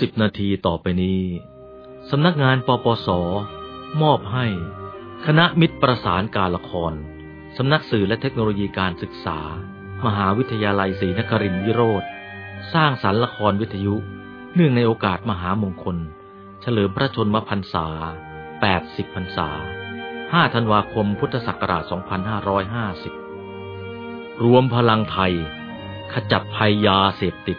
สิบนาทีต่อไปนี้สำนักงานปปส มอบให้ คณะมิตรประสานการละคร สำนักสื่อและเทคโนโลยีการศึกษา มหาวิทยาลัยศรีนครินทรวิโรธสร้างสรรค์ละครวิทยุ เนื่องในโอกาสมหามงคล เฉลิมพระชนมพรรษา 80 พรรษา 5 ธันวาคมพุทธศักราช 2550 รวมพลังไทย ขจัดภัยยาเสพติด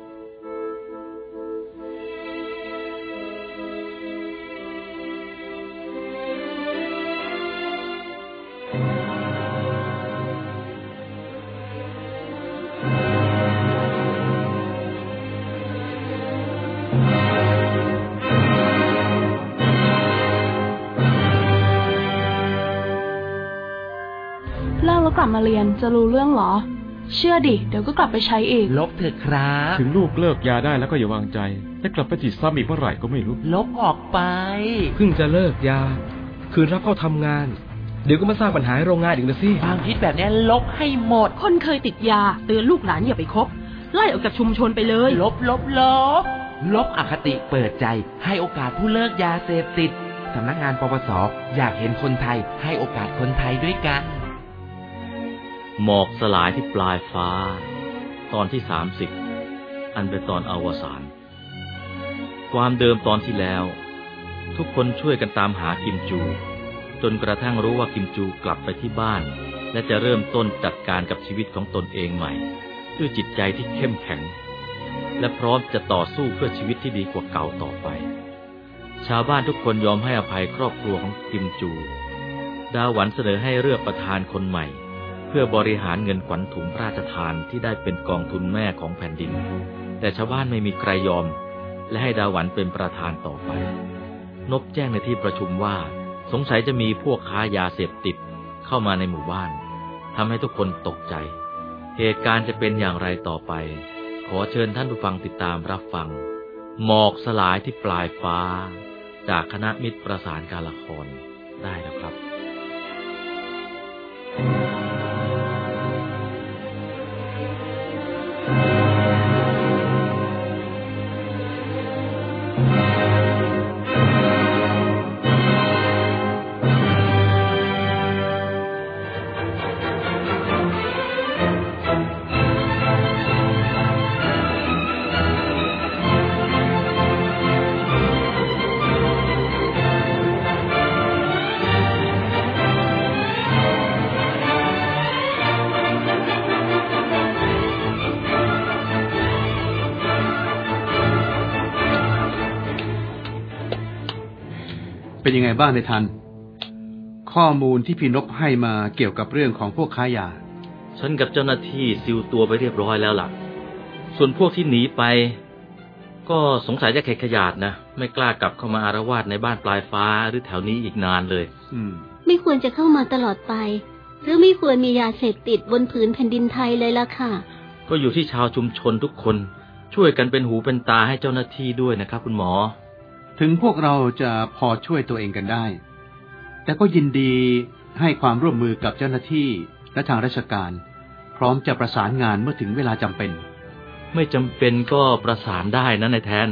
กแล้วกลับมาเรียนจะรู้เรื่องเหรอ เชื่อดิ เดี๋ยวก็กลับไปใช้อีก ลบเถอะครับ ถึงลูกเลิกยาได้แล้วก็อย่าวางใจจะกลับไปติดซ้ำอีกเมื่อไหร่ก็ไม่รู้ ลบออกไป เพิ่งจะเลิกยา คืนรับเข้าทำงาน เดี๋ยวก็มาสร้างปัญหาให้โรงงานอีกนะสิ ความคิดแบบนี้ลบให้หมด คนเคยติดยาเตือนลูกหลานอย่าไปคบ ไล่ออกจากชุมชนไปเลย ลบลบลบ ลบอคติเปิดใจ ให้โอกาสผู้เลิกยาเสพติดสำนักงานปปส อยากเห็นคนไทยให้โอกาสคนไทยด้วยกัน หมอกสลายที่ปลายฟ้า ตอนที่สามสิบอันเป็นตอนอวสานความเดิมตอนที่แล้ว ทุกคนช่วยกันตามหากิมจู จนกระทั่งรู้ว่ากิมจูกลับไปที่บ้าน และจะเริ่มต้นจัดการกับชีวิตของตนเองใหม่ ด้วยจิตใจที่เข้มแข็ง และพร้อมจะต่อสู้เพื่อชีวิตที่ดีกว่าเก่าต่อไป ชาวบ้านทุกคนยอมให้อภัยครอบครัวของกิมจู ดาหวันเสนอให้เลือกประธานคนใหม่ พื่อบริหารเงินขวัญถุงพระราชทานที่ได้เป็นกองทุนแม่ของแผ่นดิน แต่ชาวบ้านไม่มีใครยอม และให้ดาหวันเป็นประธานต่อไป นบแจ้งในที่ประชุมว่า สงสัยจะมีพวกค้ายาเสพติดเข้ามาในหมู่บ้านทำให้ทุกคนตกใจ เหตุการณ์จะเป็นอย่างไรต่อไป ขอเชิญท่านผู้ฟังติดตามรับฟัง หมอกสลายที่ปลายฟ้า จากคณะมิตรประสานการละครได้แล้วครับ เป็นยังไงบ้างในทัน ข้อมูลที่พี่นพให้มาเกี่ยวกับเรื่องของพวกค้ายา ฉันกับเจ้าหน้าที่ซิวตัวไปเรียบร้อยแล้วล่ะ ส่วนพวกที่หนีไป ก็สงสัยจะเข็ดขยาดนะ ไม่กล้ากลับเข้ามาอารวาสในบ้านปลายฟ้าหรือแถวนี้อีกนานเลย อืม ไม่ควรจะเข้ามาตลอดไป หรือไม่ควรมียาเสพติดบนผืนแผ่นดินไทยเลยล่ะค่ะ ก็อยู่ที่ชาวชุมชนทุกคน ช่วยกันเป็นหูเป็นตาให้เจ้าหน้าที่ด้วยนะครับคุณหมอ ถึงพวกเราจะพอช่วยตัวเองกันได้ แต่ก็ยินดีให้ความร่วมมือกับเจ้าหน้าที่และทางราชการ พร้อมจะประสานงานเมื่อถึงเวลาจำเป็น ไม่จำเป็นก็ประสานได้นะนายแทน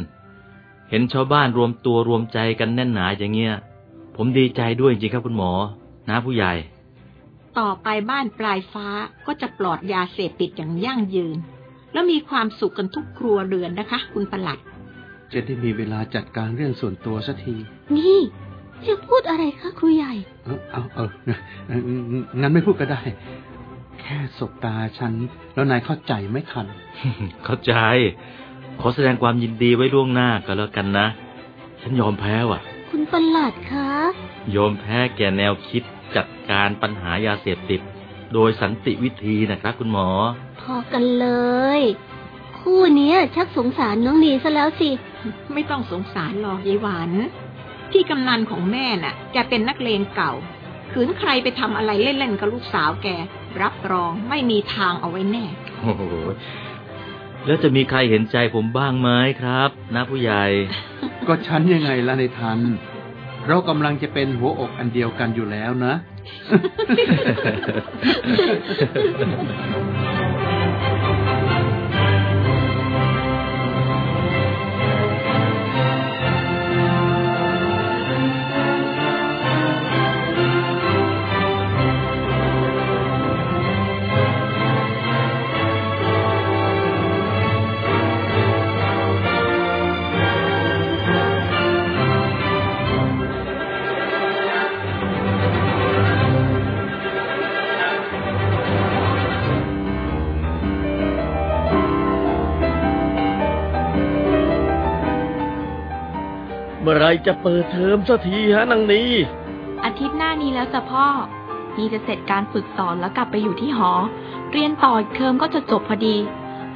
เห็นชาวบ้านรวมตัวรวมใจกันแน่นหนาอย่างเงี้ย ผมดีใจด้วยจริงครับคุณหมอ นะผู้ใหญ่ ต่อไปบ้านปลายฟ้าก็จะปลอดยาเสพติดอย่างยั่งยืน แล้วมีความสุขกันทุกครัวเรือนนะคะ คุณประหลัด จะได้มีเวลาจัดการเรื่องส่วนตัวสักที นี่ จะพูดอะไรคะครูใหญ่ เออเอาเออเอองั้นไม่พูดก็ได้ แค่สบตาฉัน แล้วนายเข้าใจไม่ทัน เข้าใจ ขอแสดงความยินดีไว้ล่วงหน้าก็แล้วกันนะ ฉันยอมแพ้ว่ะ คุณประหลัดคะ ยอมแพ้แก่แนวคิดจัดการปัญหายาเสพติด โดยสันติวิธีนะครับคุณหมอ พอกันเลย คู่เนี้ย ชักสงสารน้องนีซะแล้วสิ ไม่ต้องสงสารหรอกยายหวานพี่กำนันของแม่น่ะ แกเป็นนักเลงเก่า ขืนใครไปทำอะไรเล่นๆกับลูกสาวแก รับรองไม่มีทางเอาไว้แน่ โอ้โห แล้วจะมีใครเห็นใจผมบ้างไหมครับนะผู้ใหญ่ ก็ฉันยังไงล่ะในทัน เรากำลังจะเป็นหัวอกอันเดียวกันอยู่แล้วนะ เมื่อไรจะเปิดเทอมสักทีฮะนางนีอาทิตย์หน้านี้แล้วจ้ะพ่อ นี่จะเสร็จการฝึกสอนแล้วกลับไปอยู่ที่หอ เรียนต่ออีกเทอมก็จะจบพอดี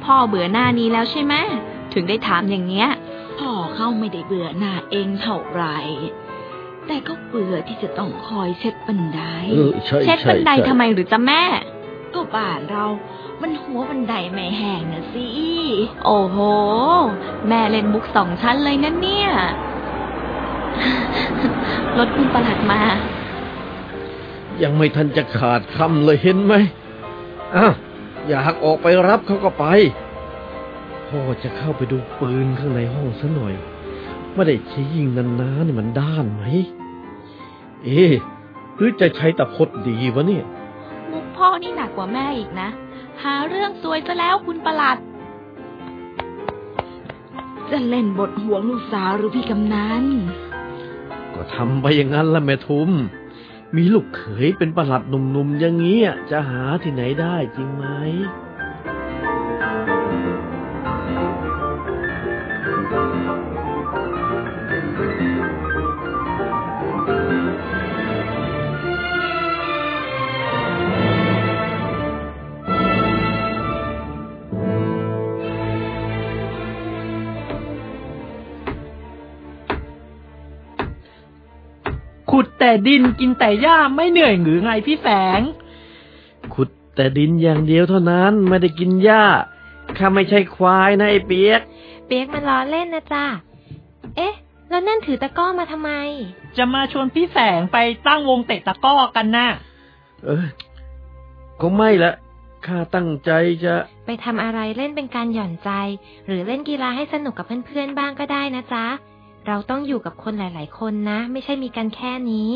พ่อเบื่อหน้านี้แล้วใช่ไหมถึงได้ถามอย่างเงี้ย พ่อเข้าไม่ได้เบื่อหน้าเองเท่าไหร่ แต่ก็เบื่อที่จะต้องคอยเช็ดบันไดเออใช่เช็ดใช่บันไดใช่ทำไมหรือจะแม่ ก็บ้านเรา มันหัวบันไดไม่แห้งนะสิ โอ้โห แม่เล่นมุกสองชั้นเลยนะเนี่ย รถคุณประหลัดมา ยังไม่ทันจะขาดคำเลยเห็นไหมอ้าวอยากออกไปรับเขาก็ไปพ่อจะเข้าไปดูปืนข้างในห้องซะหน่อยไม่ได้ใช้ยิงนานๆนี่มันด้านไหม เอ๊ะหรือจะใช้ตะพดดีวะเนี่ยมุกพ่อนี่หนักกว่าแม่อีกนะ หาเรื่องซวยซะแล้วคุณประหลัด จะเล่นบทห่วงลูกสาวหรือพี่กำนัน ก็ทำไปอย่างนั้นละแม่ทุม มีลูกเขยเป็นประหลัดหนุ่มๆอย่างเงี้ยจะหาที่ไหนได้จริงไหม แต่ดินกินแต่หญ้าไม่เหนื่อยหรือไงพี่แสง ขุดแต่ดินอย่างเดียวเท่านั้นไม่ได้กินหญ้าข้าไม่ใช่ควายนะไอ้เปียก เปียกมันล้อเล่นนะจ้ะเอ๊ะ แล้วนั่นถือตะกร้อมาทำไม จะมาชวนพี่แสงไปตั้งวงเตะตะกร้อกันนะ่ะเออคงไม่ละข้าตั้งใจจะ ไปทำอะไรเล่นเป็นการหย่อนใจ หรือเล่นกีฬาให้สนุกกับเพื่อนๆบ้างก็ได้นะจ๊ะ เราต้องอยู่กับคนหลาย ๆ คนนะ ไม่ใช่มีกันแค่นี้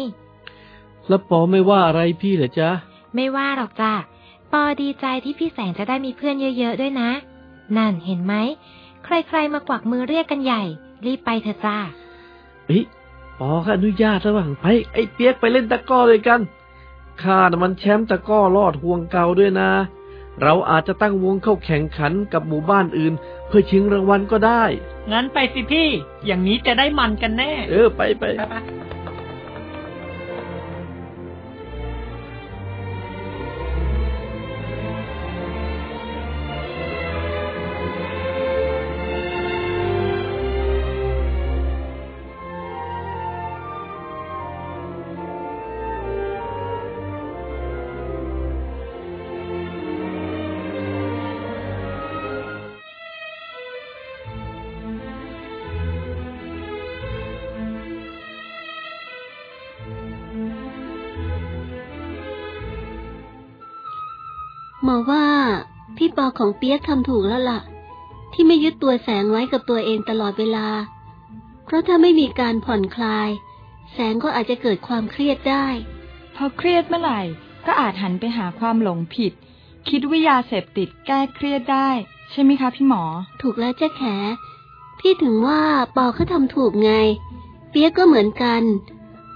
แล้วปอไม่ว่าอะไรพี่เหรอจ๊ะ ไม่ว่าหรอกจ้ะปอดีใจที่พี่แสงจะได้มีเพื่อนเยอะ ๆ ด้วยนะ นั่นเห็นไหม ใคร ๆ มากวักมือเรียกกันใหญ่ รีบไปเถอะจ้าเฮ้ยปอข้าอนุญาตระหว่างไปไอ้เปียกไปเล่นตะกร้อด้วยกันข้าน่ะมันแชมป์ตะกร้อลอดห่วงเก่าด้วยนะ เราอาจจะตั้งวงเข้าแข่งขันกับหมู่บ้านอื่น เพื่อชิงรางวัลก็ได้ งั้นไปสิพี่ อย่างนี้จะได้มันกันแน่ เออ ไปไปไป มอว่าพี่ปอของเปียกทำถูกแล้วล่ะ ที่ไม่ยึดตัวแสงไว้กับตัวเองตลอดเวลา เพราะถ้าไม่มีการผ่อนคลาย แสงก็อาจจะเกิดความเครียดได้ พอเครียดเมื่อไหร่ ก็อาจหันไปหาความหลงผิด คิดว่ายาเสพติดแก้เครียดได้ ใช่ไหมคะพี่หมอ ถูกแล้วเจ้าแข พี่ถึงว่าปอเขาทำถูกไง เปียกก็เหมือนกัน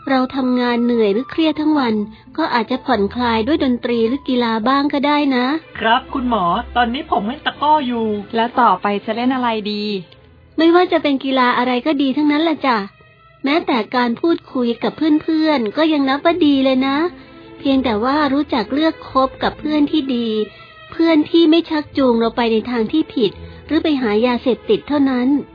เราทำงานเหนื่อยหรือเครียดทั้งวัน ก็อาจจะผ่อนคลายด้วยดนตรีหรือกีฬาบ้างก็ได้นะ ครับคุณหมอ ตอนนี้ผมเล่นตะกร้ออยู่ แล้วต่อไปจะเล่นอะไรดี ไม่ว่าจะเป็นกีฬาอะไรก็ดีทั้งนั้นแหละจ้ะ แม้แต่การพูดคุยกับเพื่อนๆ ก็ยังนับว่าดีเลยนะ เพียงแต่ว่ารู้จักเลือกคบกับเพื่อนที่ดี เพื่อนที่ไม่ชักจูงเราไปในทางที่ผิด หรือไปหายาเสพติดเท่านั้นน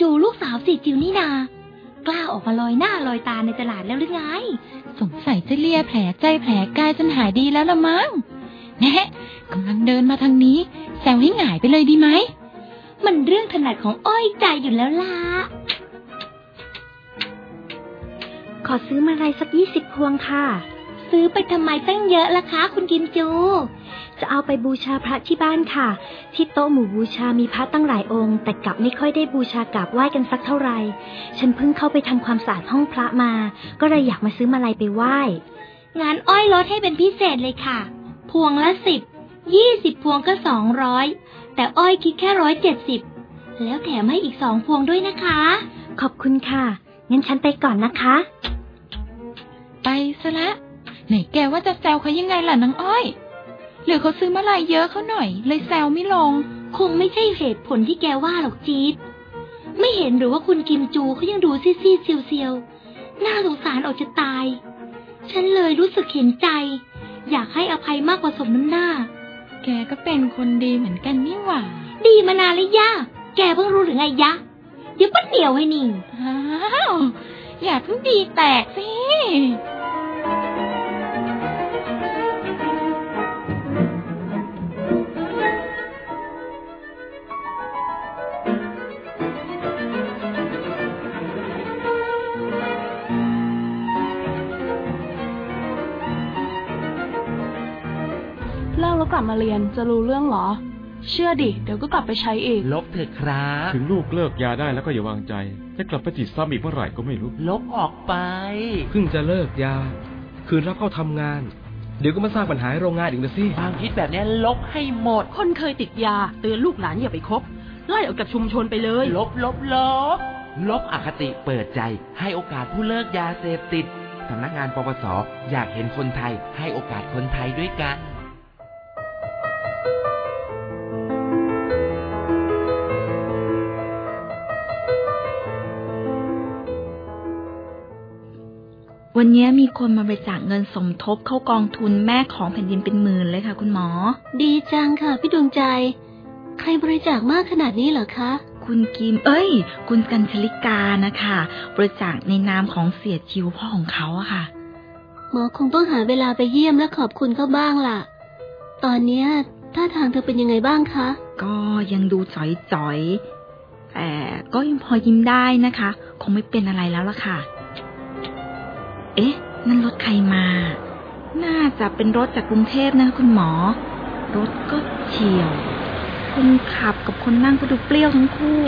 จูลูกสาวสิจิวนี่นา กล้าออกมาลอยหน้าลอยตาในตลาดแล้วหรือไง สงสัยจะเลียแผลใจแผลกายจนหายดีแล้วละมั้งแนะกำลังเดินมาทางนี้ แซวให้หงายไปเลยดีไหม มันเรื่องถนัดของอ้อยใจอยู่แล้วล่ะ ขอซื้อมาลัยสักยี่สิบพวงค่ะ ซื้อไปทำไมตั้งเยอะล่ะคะ คุณกิมจู จะเอาไปบูชาพระที่บ้านค่ะ ที่โต๊ะหมู่บูชามีพระตั้งหลายองค์ แต่กลับไม่ค่อยได้บูชากราบไหว้กันสักเท่าไหร่ ฉันเพิ่งเข้าไปทำความสะอาดห้องพระมา ก็เลยอยากมาซื้อมาลัยไปไหว้ งานอ้อยลดให้เป็นพิเศษเลยค่ะ พวงละสิบ ยี่สิบพวงก็สองร้อยแต่อ้อยคิดแค่ร้อยเจ็ดสิบ แล้วแถมให้อีกสองพวงด้วยนะคะ ขอบคุณค่ะ งั้นฉันไปก่อนนะคะ ไปซะละไหนแกว่าจะแซวเขายังไงล่ะนางอ้อย หรือเขาซื้อมาลายเยอะเขาหน่อย เลยแซวไม่ลง คงไม่ใช่เหตุผลที่แกว่าหรอกจี๊ดไม่เห็นหรือว่าคุณกิมจูเขายังดูซีดๆเซียวๆน่าสงสารออกจะตาย ฉันเลยรู้สึกเห็นใจ อยากให้อภัยมากกว่าสมน้ำหน้า แกก็เป็นคนดีเหมือนกันนี่หว่า ดีมานานเลยย่าแกเพิ่งรู้หรือไงยะ เดี๋ยวป้าเหนียวให้นิ่งอ้าวอย่าเพิ่งดีแตกสิ มาเรียนจะรู้เรื่องเหรอ เชื่อดิ เดี๋ยวก็กลับไปใช้อีก ลบเถอะครับ ถึงลูกเลิกยาได้แล้วก็อย่าวางใจ จะกลับไปติดซ้ำอีกเมื่อไหร่ก็ไม่รู้ ลบออกไป เพิ่งจะเลิกยา คืนรับเข้าทำงาน เดี๋ยวก็มาสร้างปัญหาให้โรงงานอีกนะสิความคิดแบบนี้ลบให้หมด คนเคยติดยาเตือนลูกหลานอย่าไปคบไล่ออกจากชุมชนไปเลย ลบลบลบ ลบอคติเปิดใจ ให้โอกาสผู้เลิกยาเสพติดสำนักงานปปส อยากเห็นคนไทยให้โอกาสคนไทยด้วยกัน นนี้มีคนมาบริจาคเงินสมทบเข้ากองทุนแม่ของแผ่นดินเป็นหมื่นเลยค่ะ คุณหมอ ดีจังค่ะพี่ดวงใจ ใครบริจาคมากขนาดนี้เหรอคะ คุณกิม เอ้ย คุณกัญชลิกานะคะ บริจาคในนามของเสียจิวพ่อของเขาอะค่ะ หมอคงต้องหาเวลาไปเยี่ยมและขอบคุณเขาบ้างล่ะ ตอนเนี้ยท่าทางเธอเป็นยังไงบ้างคะ ก็ยังดูจ๋อยๆแต่ก็ยังพอยิ้มได้นะคะ คงไม่เป็นอะไรแล้วล่ะค่ะ เอ๊ะ นั่นรถใครมา น่าจะเป็นรถจากกรุงเทพนะคะคุณหมอ รถก็เฉียว คนขับกับคนนั่งก็ดูเปรี้ยวทั้งคู่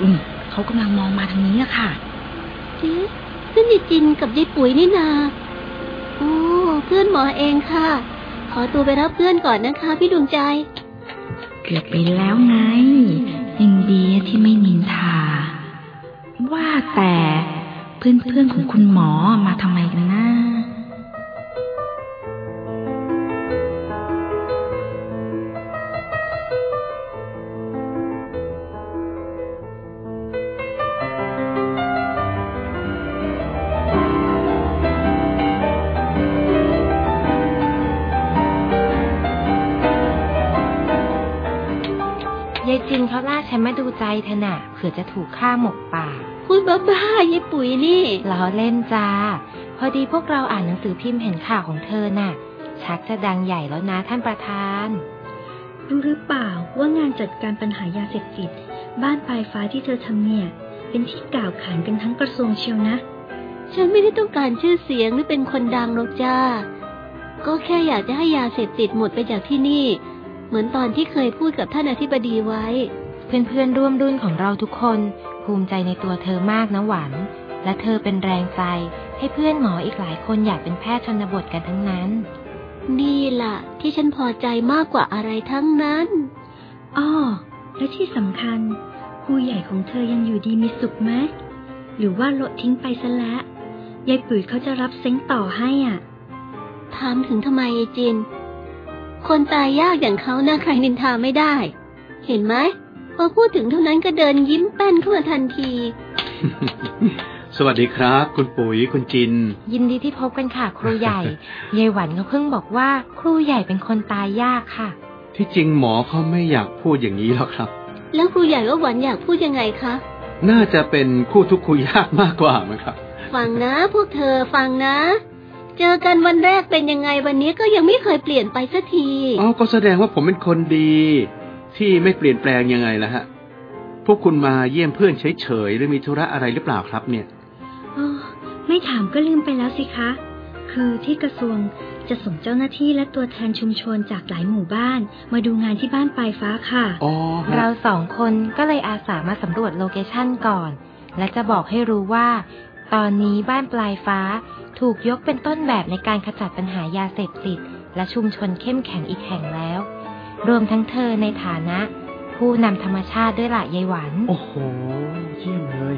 อืมเขากำลังมองมาทางนี้อะค่ะเอ๊ะนั่นยายจินกับยายปุ๋ยนี่นาโอ้เพื่อนหมอเองค่ะ ขอตัวไปรับเพื่อนก่อนนะคะ พี่ดวงใจ เกือบไปแล้วไงยังดีที่ไม่นินทา ว่าแต่ เพื่อนเพื่อนของคุณหมอมาทำไมกันนะยายจินเขาล่าฉันมาดูใจเธอน่ะเผื่อจะถูกฆ่าหมกป่า พูดบ้าๆยายปุ๋ยนี่ล้อเล่นจ้า พอดีพวกเราอ่านหนังสือพิมพ์เห็นข่าวของเธอน่ะ ชักจะดังใหญ่แล้วนะท่านประธาน รู้หรือเปล่าว่างานจัดการปัญหายาเสพติด บ้านปลายฟ้าที่เธอทำเนี่ย เป็นที่กล่าวขานกันทั้งกระทรวงเชียวนะ ฉันไม่ได้ต้องการชื่อเสียงหรือเป็นคนดังหรอกจ้า ก็แค่อยากจะให้ยาเสพติดหมดไปจากที่นี่ เหมือนตอนที่เคยพูดกับท่านอธิบดีไว้ เพื่อนๆร่วมรุ่นของเราทุกคน ภูมิใจในตัวเธอมากนะหวานและเธอเป็นแรงใจให้เพื่อนหมออีกหลายคนอยากเป็นแพทย์ชนบทกันทั้งนั้น นี่ล่ะ ที่ฉันพอใจมากกว่าอะไรทั้งนั้นอ้อและที่สำคัญครูใหญ่ของเธอยังอยู่ดีมีสุขไหมหรือว่าโละทิ้งไปซะแล้วยายปุ๋ยเขาจะรับเซ้งต่อให้อะ ถามถึงทำไมไอ้จิน คนตายยากอย่างเขาน่าใครนินทาไม่ได้ เห็นไหม พอพูดถึงเท่านั้นก็เดินยิ้มแป้นเข้ามาทันที สวัสดีครับ คุณปุ๋ยคุณจิน ยินดีที่พบกันค่ะ ครูใหญ่ยายหวันเขาเพิ่งบอกว่า ครูใหญ่เป็นคนตายยากค่ะ ที่จริงหมอเขาไม่อยากพูดอย่างนี้หรอกครับ แล้วครูใหญ่ว่าหวันอยากพูดยังไงคะน่าจะเป็นคู่ทุกข์คู่ยากมากกว่ามั้งครับ ฟังนะพวกเธอฟังนะ เจอกันวันแรกเป็นยังไงวันนี้ก็ยังไม่เคยเปลี่ยนไปสักทีอ๋อก็แสดงว่าผมเป็นคนดี ที่ไม่เปลี่ยนแปลงยังไงล่ะฮะ พวกคุณมาเยี่ยมเพื่อนเฉยๆหรือมีธุระอะไรหรือเปล่าครับ เนี่ยอ๋อไม่ถามก็ลืมไปแล้วสิคะ คือที่กระทรวงจะส่งเจ้าหน้าที่และตัวแทนชุมชนจากหลายหมู่บ้าน มาดูงานที่บ้านปลายฟ้าค่ะอ๋อเราสองคนก็เลยอาสามาสำรวจโลเคชั่นก่อน และจะบอกให้รู้ว่า ตอนนี้บ้านปลายฟ้าถูกยกเป็นต้นแบบในการขจัดปัญหายาเสพติด และชุมชนเข้มแข็งอีกแห่งแล้ว รวมทั้งเธอในฐานะ ผู้นำธรรมชาติด้วยละยายหวัน โอ้โห เยี่ยมเลย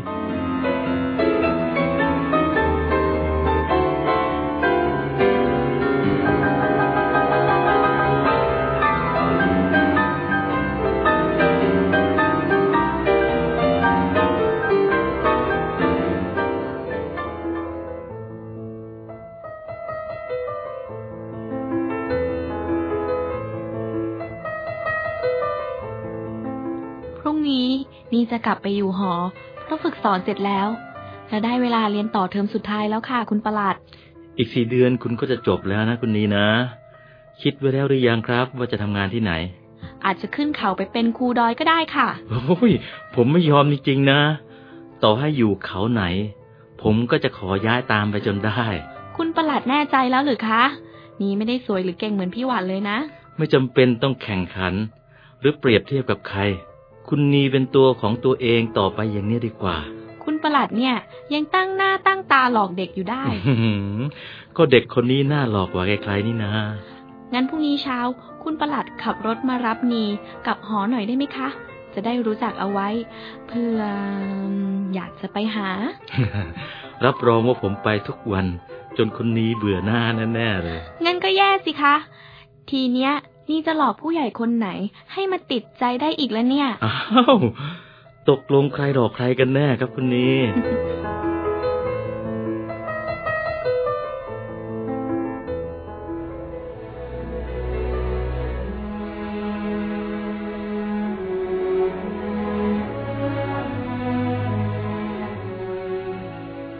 จะกลับไปอยู่หอ เพราะฝึกสอนเสร็จแล้ว และได้เวลาเรียนต่อเทอมสุดท้ายแล้วค่ะ คุณประหลัด อีกสี่เดือนคุณก็จะจบแล้วนะคุณนีนะ คิดไว้แล้วหรือยังครับ ว่าจะทำงานที่ไหน อาจจะขึ้นเขาไปเป็นครูดอยก็ได้ค่ะ โอ้ย ผมไม่ยอมจริงๆนะ ต่อให้อยู่เขาไหน ผมก็จะขอย้ายตามไปจนได้ คุณประหลัดแน่ใจแล้วหรือคะ นี่ไม่ได้สวยหรือเก่งเหมือนพี่หวานเลยนะ ไม่จำเป็นต้องแข่งขัน หรือเปรียบเทียบกับใคร คุณนีเป็นตัวของตัวเองต่อไปอย่างนี้ดีกว่า คุณประหลัดเนี่ย ยังตั้งหน้าตั้งตาหลอกเด็กอยู่ได้อื้อหือก็เด็กคนนี้น่าหลอกกว่าใครๆนี่นะงั้นพรุ่งนี้เช้า คุณประหลัดขับรถมารับนีกลับหอหน่อยได้ไหมคะ จะได้รู้จักเอาไว้ เพื่ออยากจะไปหา รับรองว่าผมไปทุกวัน จนคนนี้เบื่อหน้าแน่ๆเลย งั้นก็แย่สิคะ ทีเนี้ย นี่จะหลอกผู้ใหญ่คนไหน ให้มาติดใจได้อีกแล้วเนี่ย อ้าวตกลงใครหลอกใครกันแน่ครับคุณนี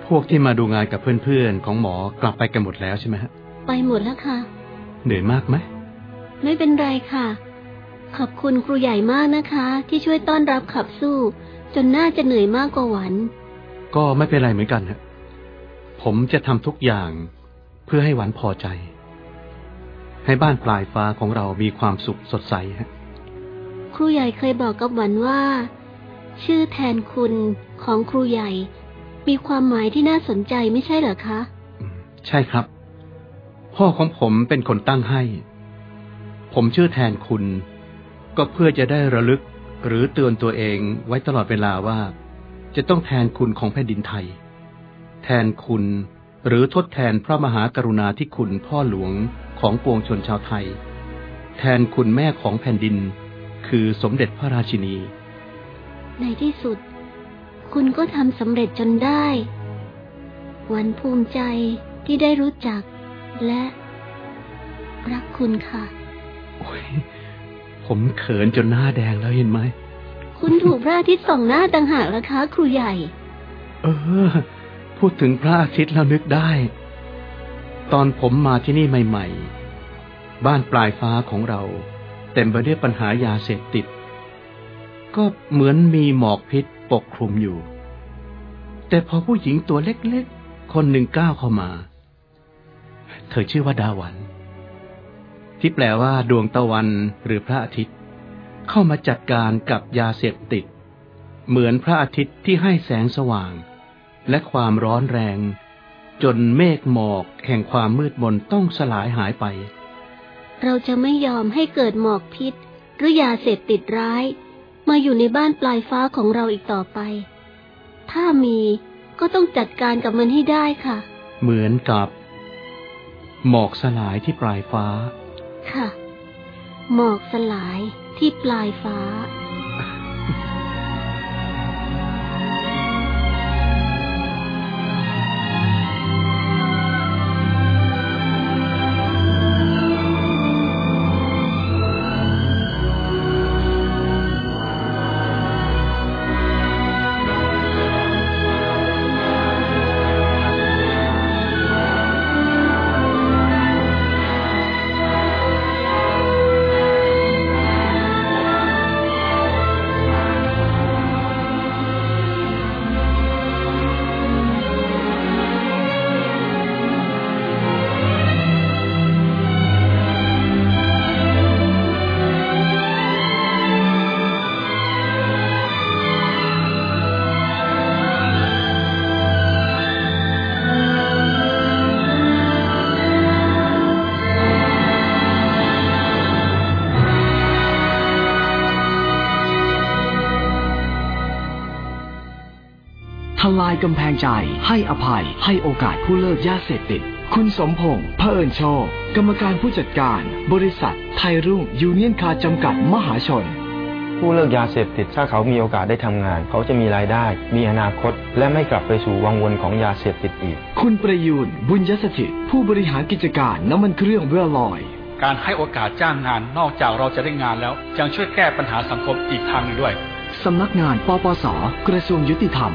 พวกที่มาดูงานกับเพื่อนๆ ของหมอกลับไปกันหมดแล้วใช่ไหมฮะ ไปหมดแล้วค่ะ เหนื่อยมากไหม ไม่เป็นไรค่ะ ขอบคุณครูใหญ่มากนะคะ ที่ช่วยต้อนรับขับสู้ จนน่าจะเหนื่อยมากกว่าหวัน ก็ไม่เป็นไรเหมือนกันฮะผมจะทำทุกอย่างเพื่อให้หวันพอใจ ให้บ้านปลายฟ้าของเรามีความสุขสดใสฮะครูใหญ่เคยบอกกับหวันว่า ชื่อแทนคุณของครูใหญ่ มีความหมายที่น่าสนใจไม่ใช่เหรอคะ ใช่ครับ พ่อของผมเป็นคนตั้งให้ ผมชื่อแทนคุณ ก็เพื่อจะได้ระลึกหรือเตือนตัวเองไว้ตลอดเวลาว่า จะต้องแทนคุณของแผ่นดินไทย แทนคุณหรือทดแทนพระมหากรุณาธิคุณพ่อหลวงของปวงชนชาวไทย แทนคุณแม่ของแผ่นดิน คือสมเด็จพระราชินี ในที่สุด คุณก็ทำสำเร็จจนได้ วันภูมิใจที่ได้รู้จักและรักคุณค่ะ ผมเขินจนหน้าแดงแล้วเห็นไหม คุณถูกพระอาทิตย์ส่องหน้าต่างหากละคะ ครูใหญ่ เออ พูดถึงพระอาทิตย์แล้วนึกได้ ตอนผมมาที่นี่ใหม่ๆ บ้านปลายฟ้าของเรา เต็มไปด้วยปัญหายาเสพติด ก็เหมือนมีหมอกพิษปกคลุมอยู่ แต่พอผู้หญิงตัวเล็กๆ คนหนึ่งก้าวเข้ามา เธอชื่อว่าดาวัน ที่แปลว่า ดวงตะวันหรือพระอาทิตย์ เข้ามาจัดการกับยาเสพติด เหมือนพระอาทิตย์ที่ให้แสงสว่าง และความร้อนแรง จนเมฆหมอกแห่งความมืดมนต้องสลายหายไป เราจะไม่ยอมให้เกิดหมอกพิษ หรือยาเสพติดร้าย มาอยู่ในบ้านปลายฟ้าของเราอีกต่อไป ถ้ามีก็ต้องจัดการกับมันให้ได้ค่ะ เหมือนกับ หมอกสลายที่ปลายฟ้า ค่ะ หมอกสลายที่ปลายฟ้า ทลายกำแพงใจ ให้อภัย ให้โอกาสผู้เลิกยาเสพติด คุณสมพงษ์เพิ่นโชคกรรมการผู้จัดการ บริษัท ไทยรุ่งยูเนียนคาร์จำกัดมหาชน ผู้เลิกยาเสพติดถ้าเขามีโอกาสได้ทำงาน เขาจะมีรายได้ มีอนาคต และไม่กลับไปสู่วังวนของยาเสพติดอีก คุณประยูนบุญยสถิตผู้บริหารกิจการน้ำมันเครื่องเวลลอยการให้โอกาสจ้างงานนอกจากเราจะได้งานแล้วยังช่วยแก้ปัญหาสังคมอีกทางหนึงด้วย สำนักงานปปส กระทรวงยุติธรรม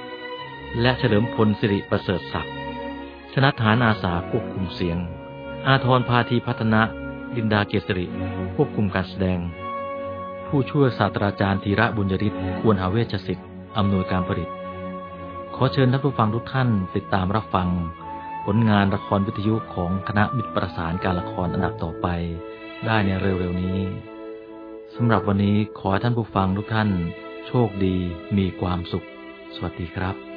และเฉลิมพลสิริประเสริฐศักดิ์ชนะฐานอาสาควบคุมเสียง อาทรพาธีพัฒนะดินดาเกษริควบคุมการแสดง ผู้ช่วยศาสตราจารย์ธีระบุญยริศควรหาเวชศิษย์อำนวยการผลิต ขอเชิญท่านผู้ฟังทุกท่านติดตามรับฟัง ผลงานละครวิทยุของคณะมิตรประสานการละครอันดับต่อไป ได้ในเร็วๆนี้สำหรับวันนี้ขอให้ท่านผู้ฟังทุกท่าน โชคดีมีความสุข สวัสดีครับ